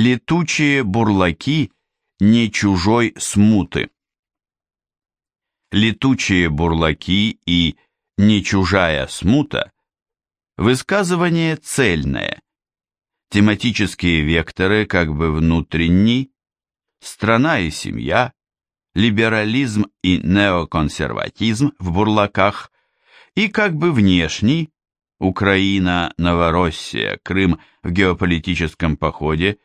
Летучие бурлаки не чужой смуты. Летучие бурлаки и не чужая смута – высказывание цельное. Тематические векторы как бы внутренний, страна и семья, либерализм и неоконсерватизм в бурлаках и как бы внешний, Украина, Новороссия, Крым в геополитическом походе,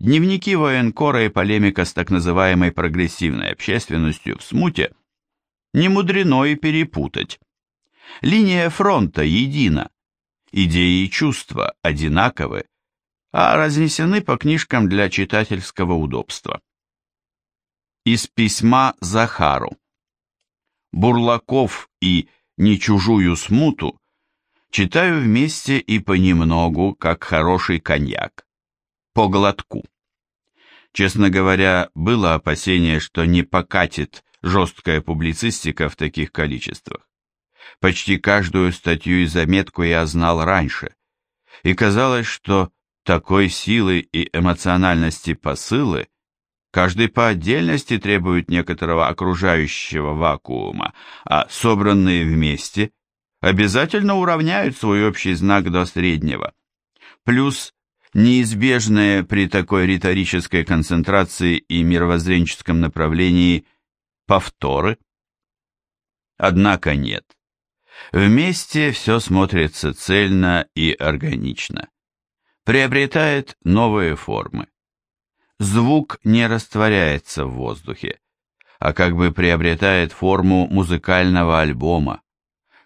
дневники военкора и полемика с так называемой прогрессивной общественностью в смуте, не мудрено и перепутать. Линия фронта едина, идеи и чувства одинаковы, а разнесены по книжкам для читательского удобства. Из письма Захару. Бурлаков и «Не чужую смуту» читаю вместе и понемногу, как хороший коньяк, по глотку. Честно говоря, было опасение, что не покатит жесткая публицистика в таких количествах. Почти каждую статью и заметку я знал раньше, и казалось, что такой силы и эмоциональности посылы каждый по отдельности требует некоторого окружающего вакуума, а собранные вместе обязательно уравняют свой общий знак до среднего. Плюс неизбежное при такой риторической концентрации и мировоззренческом направлении повторы. Однако нет. Вместе все смотрится цельно и органично. Приобретает новые формы. Звук не растворяется в воздухе, а как бы приобретает форму музыкального альбома.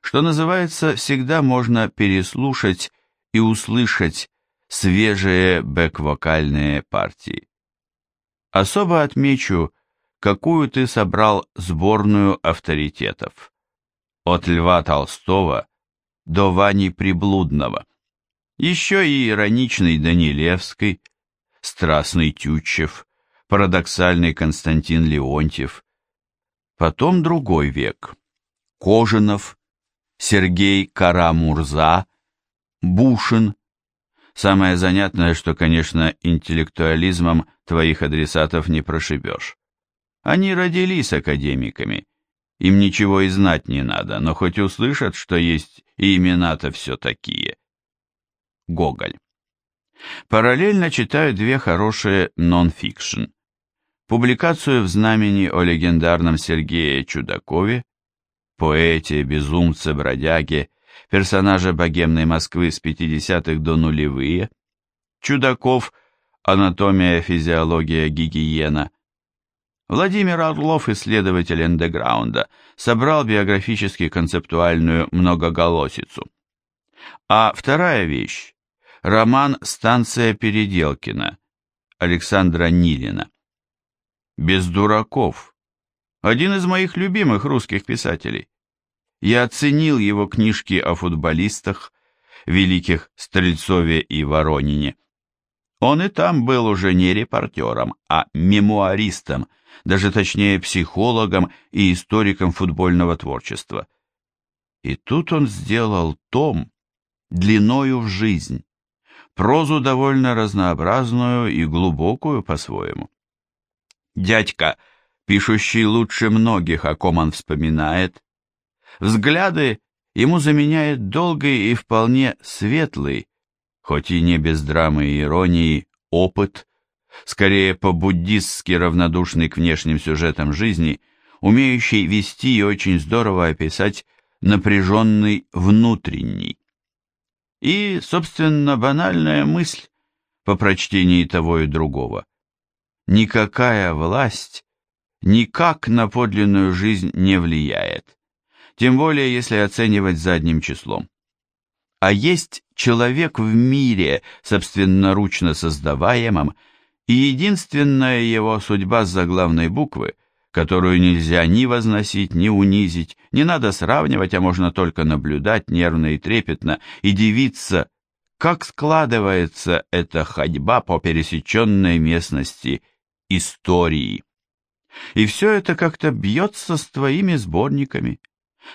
Что называется, всегда можно переслушать и услышать свежие бэк-вокальные партии. Особо отмечу, какую ты собрал сборную авторитетов. От Льва Толстого до Вани Приблудного. Еще и ироничный Данилевский, страстный Тютчев, парадоксальный Константин Леонтьев. Потом другой век. Кожинов, Сергей Карамурза, Бушин, Самое занятное, что, конечно, интеллектуализмом твоих адресатов не прошибешь. Они родились академиками. Им ничего и знать не надо, но хоть услышат, что есть и имена-то все такие. Гоголь. Параллельно читаю две хорошие нон-фикшн. Публикацию в знамени о легендарном Сергее Чудакове, поэте, безумце, бродяге, персонажа богемной Москвы с 50-х до нулевые, Чудаков, анатомия, физиология, гигиена. Владимир Орлов, исследователь эндеграунда, собрал биографически концептуальную многоголосицу. А вторая вещь – роман «Станция Переделкина» Александра Нилина. «Без дураков» – один из моих любимых русских писателей. Я оценил его книжки о футболистах, великих Стрельцове и Воронине. Он и там был уже не репортером, а мемуаристом, даже точнее психологом и историком футбольного творчества. И тут он сделал том длиною в жизнь, прозу довольно разнообразную и глубокую по-своему. Дядька, пишущий лучше многих, о ком он вспоминает, Взгляды ему заменяет долгий и вполне светлый, хоть и не без драмы и иронии, опыт, скорее по-буддистски равнодушный к внешним сюжетам жизни, умеющий вести и очень здорово описать напряженный внутренний. И, собственно, банальная мысль по прочтении того и другого. Никакая власть никак на подлинную жизнь не влияет тем более если оценивать задним числом. А есть человек в мире, собственноручно создаваемом, и единственная его судьба с заглавной буквы, которую нельзя ни возносить, ни унизить, не надо сравнивать, а можно только наблюдать нервно и трепетно и дивиться, как складывается эта ходьба по пересеченной местности истории. И все это как-то бьется с твоими сборниками.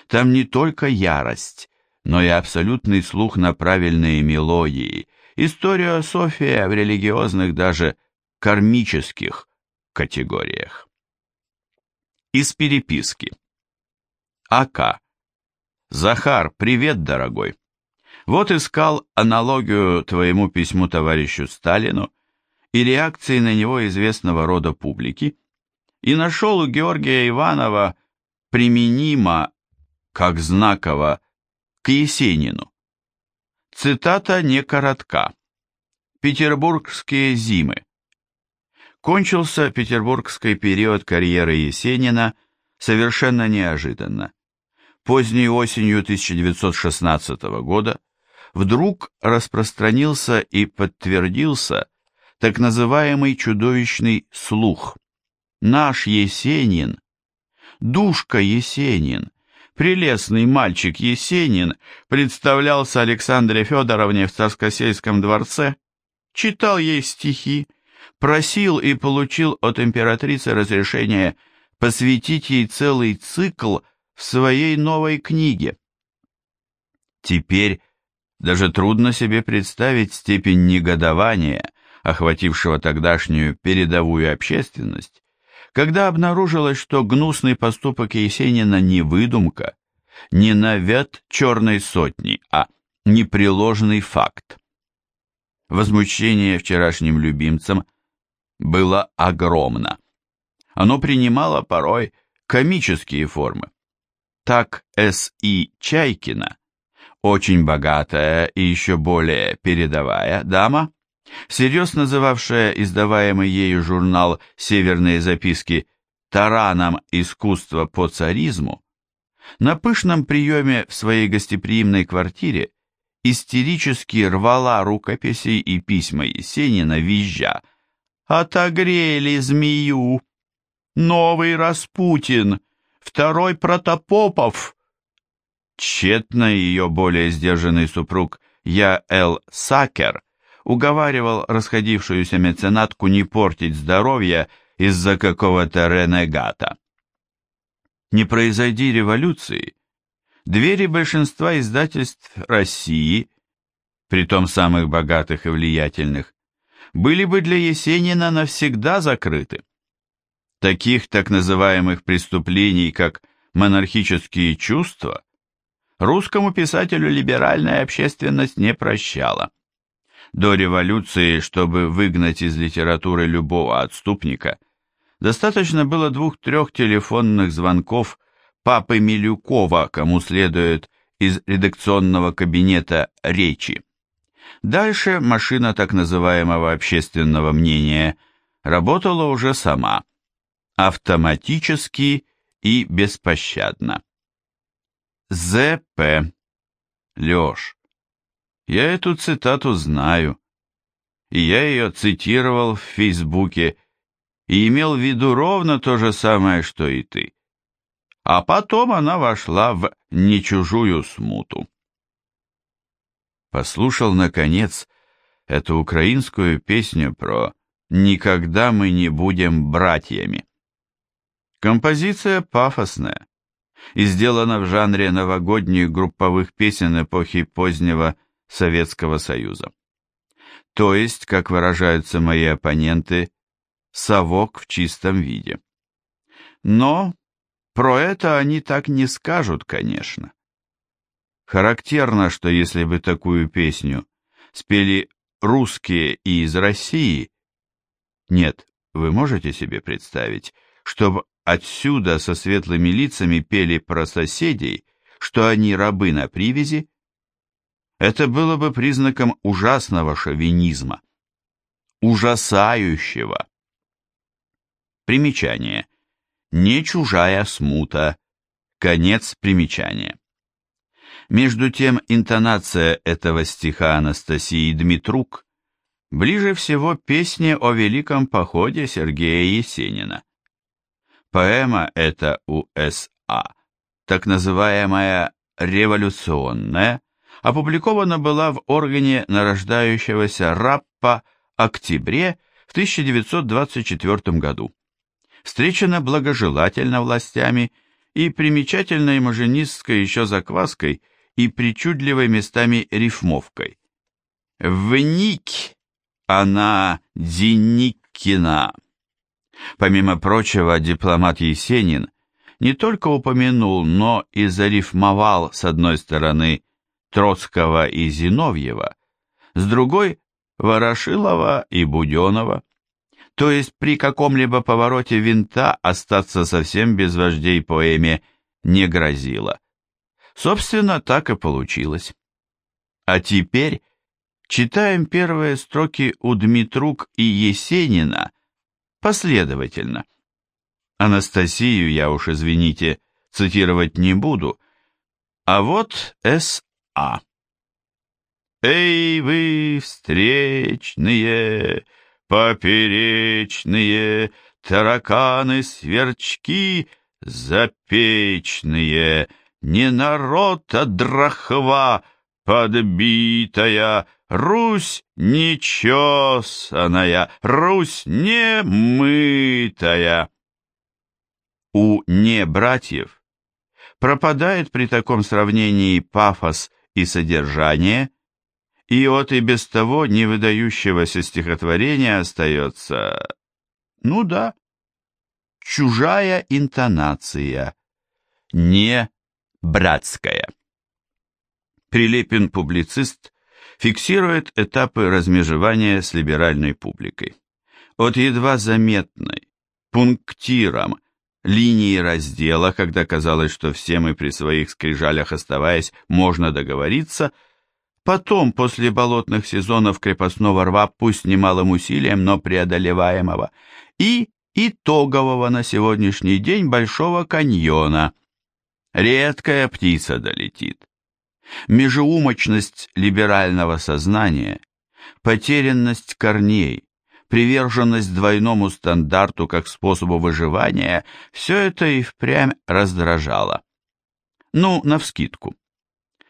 Там не только ярость, но и абсолютный слух на правильные мелодии, историософия в религиозных даже кармических категориях. Из переписки. АК. Захар, привет, дорогой. Вот искал аналогию твоему письму товарищу Сталину и реакции на него известного рода публики, и нашел у Георгия Иванова применимо, как знаково, к Есенину. Цитата не коротка. Петербургские зимы. Кончился петербургский период карьеры Есенина совершенно неожиданно. Поздней осенью 1916 года вдруг распространился и подтвердился так называемый чудовищный слух. Наш Есенин, душка Есенин, прелестный мальчик Есенин представлялся Александре Федоровне в Царскосельском дворце, читал ей стихи, просил и получил от императрицы разрешение посвятить ей целый цикл в своей новой книге. Теперь даже трудно себе представить степень негодования, охватившего тогдашнюю передовую общественность, когда обнаружилось, что гнусный поступок Есенина не выдумка, не навет черной сотни, а непреложный факт. Возмущение вчерашним любимцем было огромно. Оно принимало порой комические формы. Так С.И. Чайкина очень богатая и еще более передовая дама, всерьез называвшая издаваемый ею журнал «Северные записки» тараном искусства по царизму, на пышном приеме в своей гостеприимной квартире истерически рвала рукописи и письма Есенина, визжа «Отогрели змею! Новый Распутин! Второй Протопопов!» Тщетно ее более сдержанный супруг Я Эл Сакер уговаривал расходившуюся меценатку не портить здоровье из-за какого-то ренегата. Не произойди революции, двери большинства издательств России, притом самых богатых и влиятельных, были бы для Есенина навсегда закрыты. Таких так называемых преступлений, как монархические чувства, русскому писателю либеральная общественность не прощала. До революции, чтобы выгнать из литературы любого отступника, достаточно было двух-трех телефонных звонков папы Милюкова, кому следует из редакционного кабинета речи. Дальше машина так называемого общественного мнения работала уже сама, автоматически и беспощадно. З.П. Леш, я эту цитату знаю, и я ее цитировал в Фейсбуке и имел в виду ровно то же самое, что и ты. А потом она вошла в «Не чужую смуту». Послушал, наконец, эту украинскую песню про «Никогда мы не будем братьями». Композиция пафосная, и сделана в жанре новогодних групповых песен эпохи позднего Советского Союза. То есть, как выражаются мои оппоненты, совок в чистом виде. Но про это они так не скажут, конечно. Характерно, что если бы такую песню спели русские и из России, нет, вы можете себе представить, чтобы отсюда со светлыми лицами пели про соседей, что они рабы на привязи, это было бы признаком ужасного шовинизма, ужасающего. Примечание. Не чужая смута. Конец примечания. Между тем, интонация этого стиха Анастасии Дмитрук ближе всего песне о великом походе Сергея Есенина. Поэма эта УСА, так называемая «революционная», опубликована была в органе нарождающегося раппа «Октябре» в 1924 году. Встречена благожелательно властями и примечательной маженистской еще закваской и причудливой местами рифмовкой. «Вник» она Деникина. Помимо прочего, дипломат Есенин не только упомянул, но и зарифмовал с одной стороны Троцкого и Зиновьева, с другой – Ворошилова и Буденова. То есть при каком-либо повороте винта остаться совсем без вождей поэме не грозило. Собственно, так и получилось. А теперь читаем первые строки у Дмитрук и Есенина последовательно. Анастасию я уж, извините, цитировать не буду, а вот С.А. «Эй, вы, встречные, поперечные, тараканы-сверчки запечные, не народ, а драхва подбитая, Русь нечесанная, Русь немытая». У не-братьев пропадает при таком сравнении пафос и содержание – и от и без того не выдающегося стихотворения остается, ну да, чужая интонация, не братская. Прилепин-публицист фиксирует этапы размежевания с либеральной публикой. От едва заметной, пунктиром, линии раздела, когда казалось, что все мы при своих скрижалях оставаясь, можно договориться – Потом, после болотных сезонов крепостного рва, пусть немалым усилием, но преодолеваемого, и итогового на сегодняшний день Большого каньона. Редкая птица долетит. Межеумочность либерального сознания, потерянность корней, приверженность двойному стандарту как способу выживания – все это и впрямь раздражало. Ну, навскидку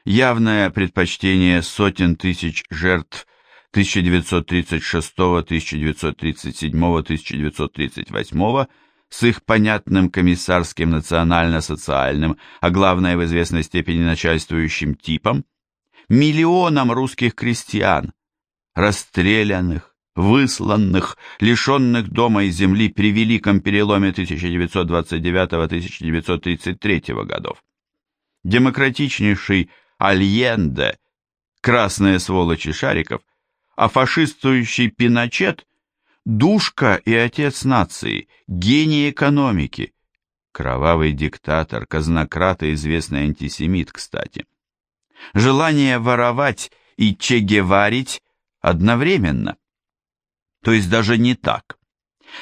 явное предпочтение сотен тысяч жертв 1936, 1937, 1938 с их понятным комиссарским национально-социальным, а главное в известной степени начальствующим типом, миллионам русских крестьян, расстрелянных, высланных, лишенных дома и земли при великом переломе 1929-1933 годов. Демократичнейший Альенде, красные сволочи Шариков, а фашистующий Пиночет – душка и отец нации, гений экономики, кровавый диктатор, казнократ и известный антисемит, кстати. Желание воровать и чегеварить одновременно. То есть даже не так.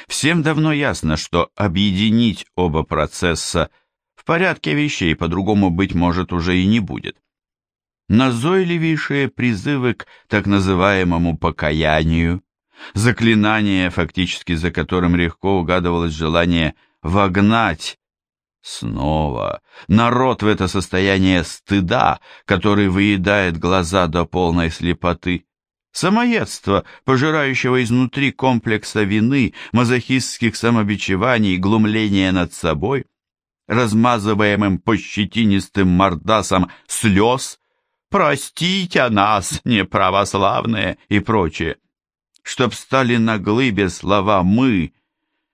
Всем давно ясно, что объединить оба процесса в порядке вещей по-другому быть может уже и не будет назойливейшие призывы к так называемому покаянию, заклинание, фактически за которым легко угадывалось желание вогнать снова народ в это состояние стыда, который выедает глаза до полной слепоты, самоедство, пожирающего изнутри комплекса вины, мазохистских самобичеваний, глумления над собой, размазываемым по щетинистым мордасам слез, простите нас, неправославные и прочее, чтоб стали на глыбе слова «мы»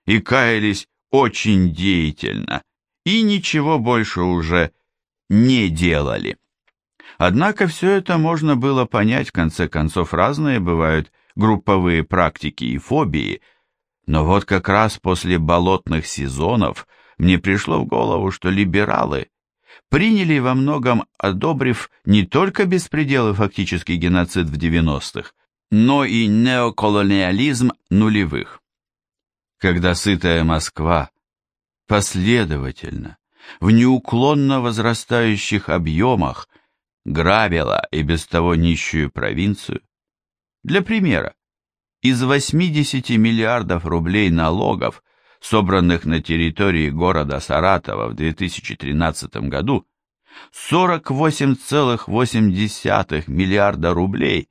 и каялись очень деятельно, и ничего больше уже не делали. Однако все это можно было понять, в конце концов, разные бывают групповые практики и фобии, но вот как раз после болотных сезонов мне пришло в голову, что либералы приняли во многом, одобрив не только беспредел и фактический геноцид в 90-х, но и неоколониализм нулевых. Когда сытая Москва последовательно, в неуклонно возрастающих объемах грабила и без того нищую провинцию. Для примера, из 80 миллиардов рублей налогов – собранных на территории города Саратова в 2013 году, 48,8 миллиарда рублей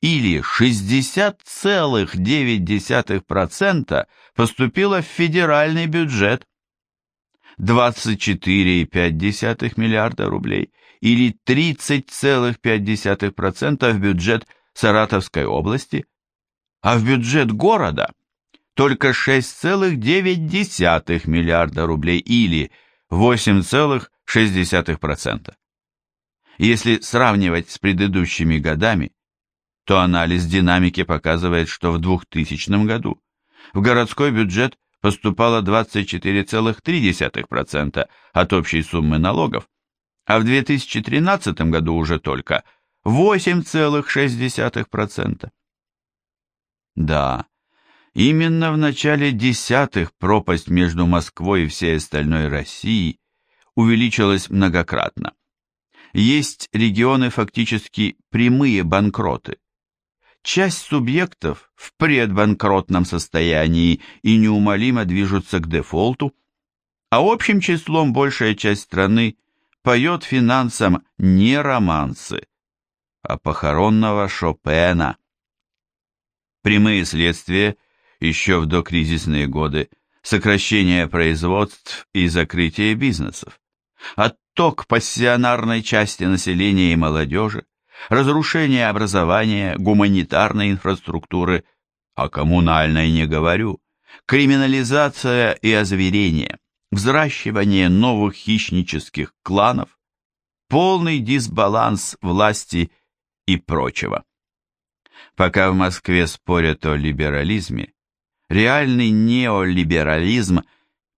или 60,9% поступило в федеральный бюджет, 24,5 миллиарда рублей или 30,5% в бюджет Саратовской области, а в бюджет города – только 6,9 миллиарда рублей или 8,6%. Если сравнивать с предыдущими годами, то анализ динамики показывает, что в 2000 году в городской бюджет поступало 24,3% от общей суммы налогов, а в 2013 году уже только 8,6%. Да, именно в начале десятых пропасть между Москвой и всей остальной Россией увеличилась многократно. Есть регионы фактически прямые банкроты. Часть субъектов в предбанкротном состоянии и неумолимо движутся к дефолту, а общим числом большая часть страны поет финансам не романсы, а похоронного Шопена. Прямые следствия еще в докризисные годы сокращение производств и закрытие бизнесов, отток пассионарной части населения и молодежи, разрушение образования, гуманитарной инфраструктуры, о коммунальной не говорю, криминализация и озверение, взращивание новых хищнических кланов, полный дисбаланс власти и прочего. Пока в Москве спорят о либерализме, реальный неолиберализм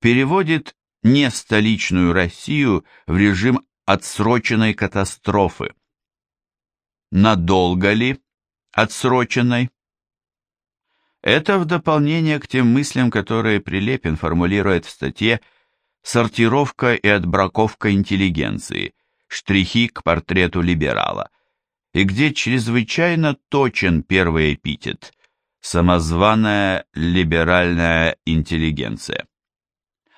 переводит не столичную Россию в режим отсроченной катастрофы. Надолго ли отсроченной? Это в дополнение к тем мыслям, которые Прилепин формулирует в статье «Сортировка и отбраковка интеллигенции. Штрихи к портрету либерала», и где чрезвычайно точен первый эпитет «самозваная либеральная интеллигенция».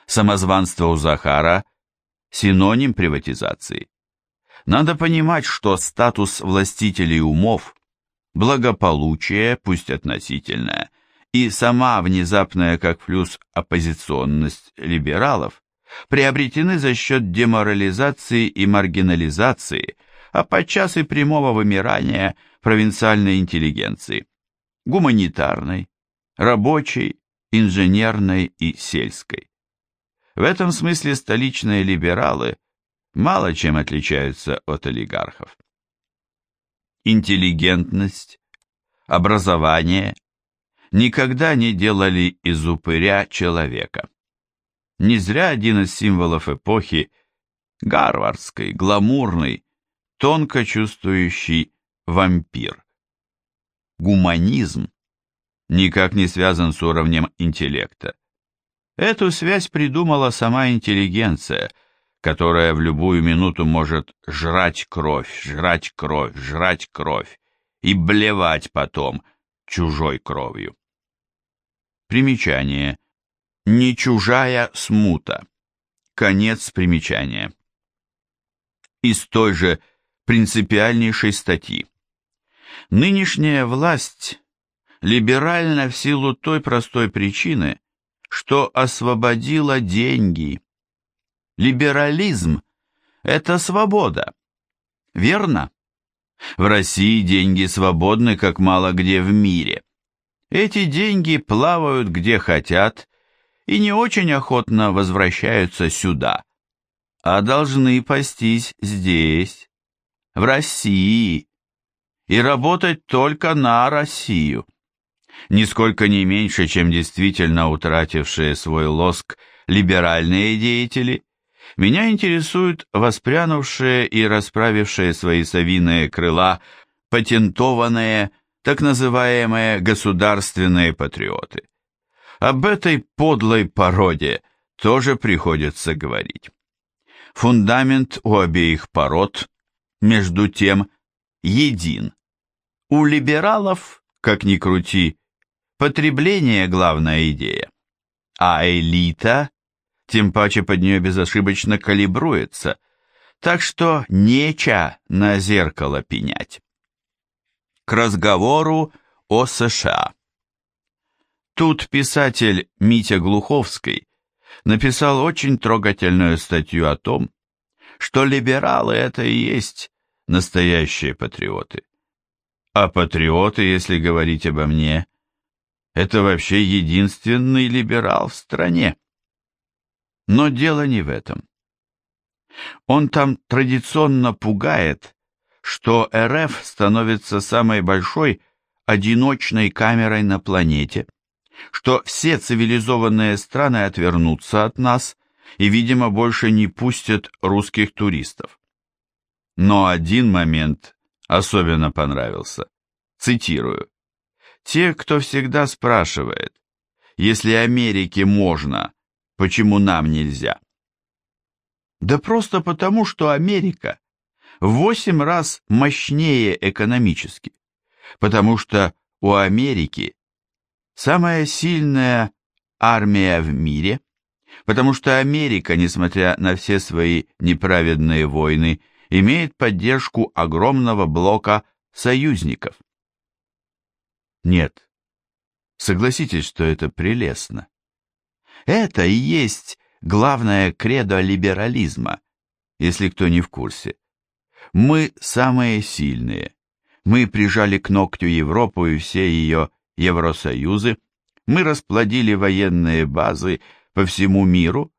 Самозванство у Захара – синоним приватизации. Надо понимать, что статус властителей умов, благополучие, пусть относительное, и сама внезапная как флюс оппозиционность либералов приобретены за счет деморализации и маргинализации – а подчас и прямого вымирания провинциальной интеллигенции, гуманитарной, рабочей, инженерной и сельской. В этом смысле столичные либералы мало чем отличаются от олигархов. Интеллигентность, образование никогда не делали из упыря человека. Не зря один из символов эпохи, гарвардской, гламурный, тонко чувствующий вампир. Гуманизм никак не связан с уровнем интеллекта. Эту связь придумала сама интеллигенция, которая в любую минуту может жрать кровь, жрать кровь, жрать кровь и блевать потом чужой кровью. Примечание. Не чужая смута. Конец примечания. Из той же принципиальнейшей статьи. Нынешняя власть либеральна в силу той простой причины, что освободила деньги. Либерализм – это свобода. Верно? В России деньги свободны, как мало где в мире. Эти деньги плавают где хотят и не очень охотно возвращаются сюда, а должны пастись здесь в России и работать только на Россию. Нисколько не меньше, чем действительно утратившие свой лоск либеральные деятели, меня интересуют воспрянувшие и расправившие свои совиные крыла патентованные так называемые государственные патриоты. Об этой подлой породе тоже приходится говорить. Фундамент у обеих пород между тем, един. У либералов, как ни крути, потребление – главная идея, а элита, тем паче под нее безошибочно калибруется, так что неча на зеркало пенять. К разговору о США. Тут писатель Митя Глуховский написал очень трогательную статью о том, что либералы это и есть настоящие патриоты. А патриоты, если говорить обо мне, это вообще единственный либерал в стране. Но дело не в этом. Он там традиционно пугает, что РФ становится самой большой одиночной камерой на планете, что все цивилизованные страны отвернутся от нас и, видимо, больше не пустят русских туристов. Но один момент особенно понравился. Цитирую. «Те, кто всегда спрашивает, если Америке можно, почему нам нельзя?» Да просто потому, что Америка в восемь раз мощнее экономически, потому что у Америки самая сильная армия в мире, потому что Америка, несмотря на все свои неправедные войны, имеет поддержку огромного блока союзников. Нет, согласитесь, что это прелестно. Это и есть главное кредо либерализма, если кто не в курсе. Мы самые сильные. Мы прижали к ногтю Европу и все ее Евросоюзы. Мы расплодили военные базы по всему миру.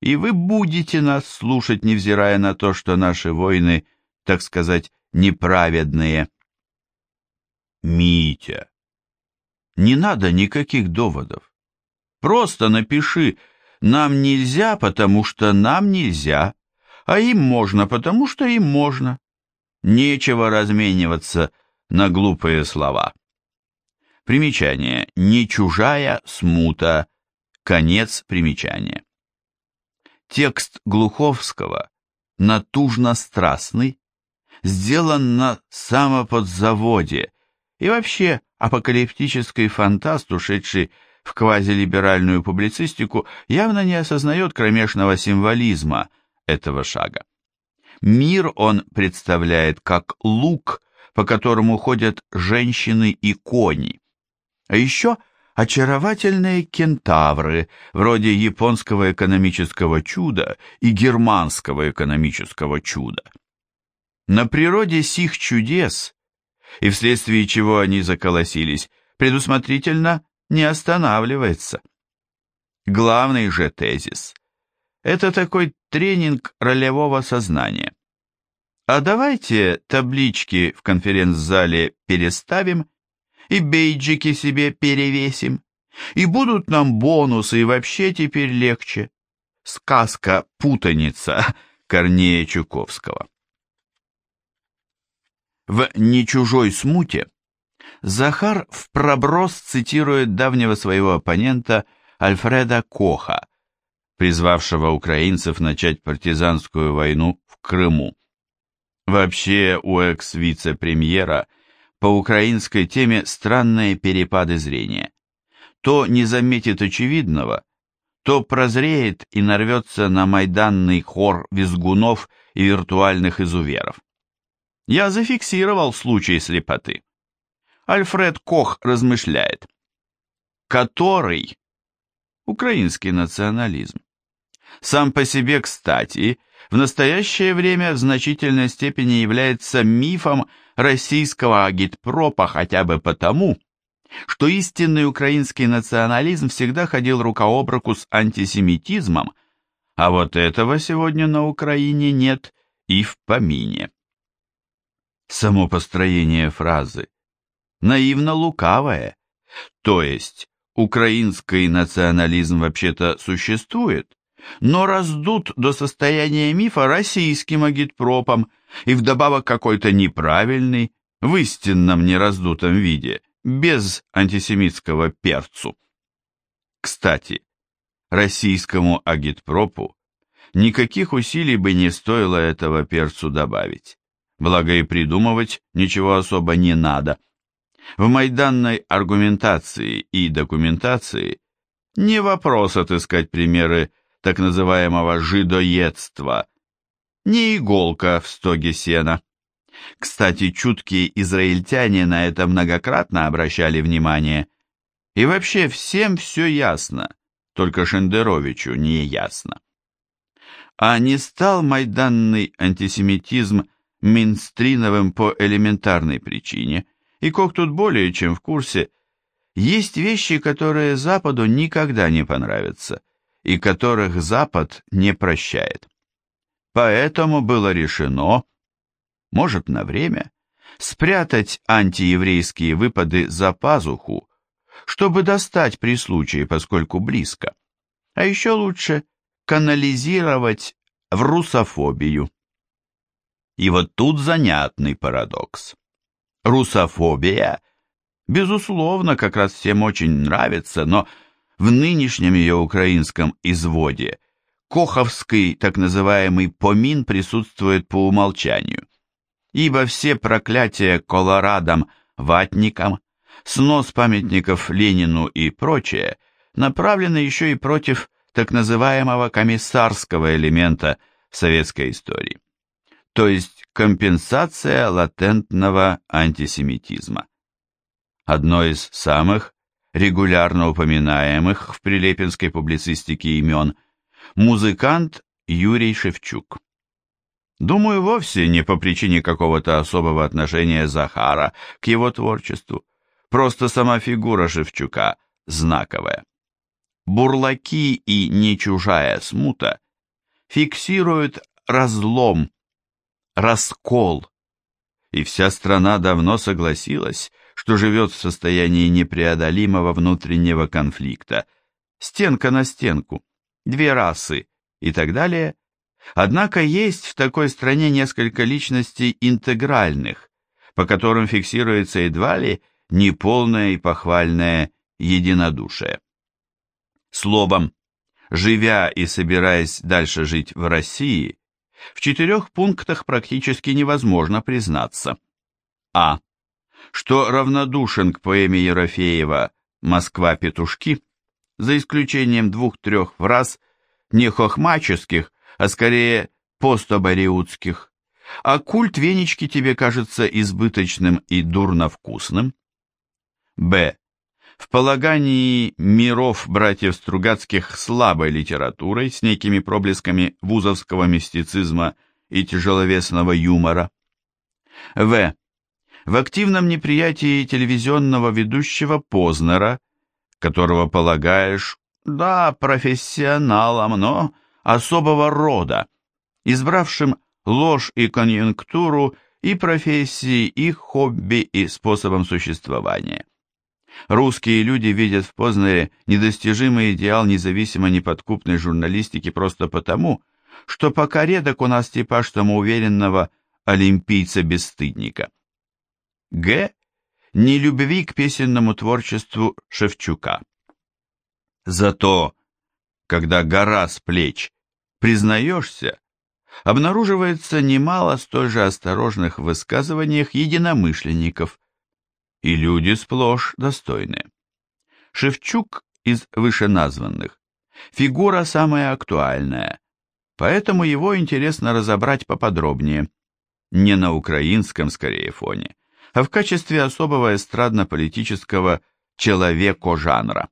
И вы будете нас слушать, невзирая на то, что наши войны, так сказать, неправедные. Митя, не надо никаких доводов. Просто напиши «нам нельзя, потому что нам нельзя», а им можно, потому что им можно. Нечего размениваться на глупые слова. Примечание. Не чужая смута. Конец примечания. Текст Глуховского натужно-страстный, сделан на самоподзаводе и вообще апокалиптический фантаст, ушедший в квазилиберальную публицистику, явно не осознает кромешного символизма – этого шага. Мир он представляет как лук, по которому ходят женщины и кони. А еще очаровательные кентавры, вроде японского экономического чуда и германского экономического чуда. На природе сих чудес, и вследствие чего они заколосились, предусмотрительно не останавливается. Главный же тезис – это такой тренинг ролевого сознания. А давайте таблички в конференц-зале переставим и бейджики себе перевесим, и будут нам бонусы, и вообще теперь легче. Сказка «Путаница» Корнея Чуковского. В «Не чужой смуте» Захар в проброс цитирует давнего своего оппонента Альфреда Коха, призвавшего украинцев начать партизанскую войну в Крыму. Вообще у экс-вице-премьера по украинской теме странные перепады зрения. То не заметит очевидного, то прозреет и нарвется на майданный хор визгунов и виртуальных изуверов. Я зафиксировал случай слепоты. Альфред Кох размышляет. Который украинский национализм сам по себе, кстати, в настоящее время в значительной степени является мифом российского агитпропа хотя бы потому, что истинный украинский национализм всегда ходил рука об руку с антисемитизмом, а вот этого сегодня на Украине нет и в помине. Само построение фразы наивно-лукавое, то есть украинский национализм вообще-то существует, но раздут до состояния мифа российским агитпропом и вдобавок какой-то неправильный, в истинном нераздутом виде, без антисемитского перцу. Кстати, российскому агитпропу никаких усилий бы не стоило этого перцу добавить, благо и придумывать ничего особо не надо. В майданной аргументации и документации не вопрос отыскать примеры так называемого жидоедства, не иголка в стоге сена. Кстати, чуткие израильтяне на это многократно обращали внимание. И вообще всем все ясно, только Шендеровичу не ясно. А не стал майданный антисемитизм мейнстриновым по элементарной причине, и Кок тут более чем в курсе, Есть вещи, которые Западу никогда не понравятся, и которых Запад не прощает. Поэтому было решено, может на время, спрятать антиеврейские выпады за пазуху, чтобы достать при случае, поскольку близко. А еще лучше канализировать в русофобию. И вот тут занятный парадокс. Русофобия, безусловно, как раз всем очень нравится, но в нынешнем ее украинском изводе Коховский так называемый помин присутствует по умолчанию, ибо все проклятия колорадам, ватникам, снос памятников Ленину и прочее направлены еще и против так называемого комиссарского элемента советской истории, то есть компенсация латентного антисемитизма. Одно из самых регулярно упоминаемых в прилепинской публицистике имен – музыкант Юрий Шевчук. Думаю, вовсе не по причине какого-то особого отношения Захара к его творчеству, просто сама фигура Шевчука знаковая. Бурлаки и не чужая смута фиксируют разлом, раскол, и вся страна давно согласилась, что живет в состоянии непреодолимого внутреннего конфликта, стенка на стенку, две расы и так далее. Однако есть в такой стране несколько личностей интегральных, по которым фиксируется едва ли неполное и похвальное единодушие. Словом, живя и собираясь дальше жить в России, в четырех пунктах практически невозможно признаться. А. Что равнодушен к поэме Ерофеева «Москва-петушки», за исключением двух-трех фраз не хохмаческих, а скорее постобариутских, а культ венички тебе кажется избыточным и дурно вкусным. Б в полагании миров братьев Стругацких слабой литературой с некими проблесками вузовского мистицизма и тяжеловесного юмора. В. В активном неприятии телевизионного ведущего Познера, которого полагаешь, да, профессионалом, но особого рода, избравшим ложь и конъюнктуру и профессии, и хобби, и способом существования. Русские люди видят в Познере недостижимый идеал независимо неподкупной журналистики просто потому, что пока редок у нас типаж самоуверенного олимпийца-бесстыдника. Г. Нелюбви к песенному творчеству Шевчука. Зато, когда гора с плеч признаешься, обнаруживается немало столь же осторожных высказываниях единомышленников, и люди сплошь достойные. Шевчук из вышеназванных – фигура самая актуальная, поэтому его интересно разобрать поподробнее, не на украинском скорее фоне, а в качестве особого эстрадно-политического человеко-жанра.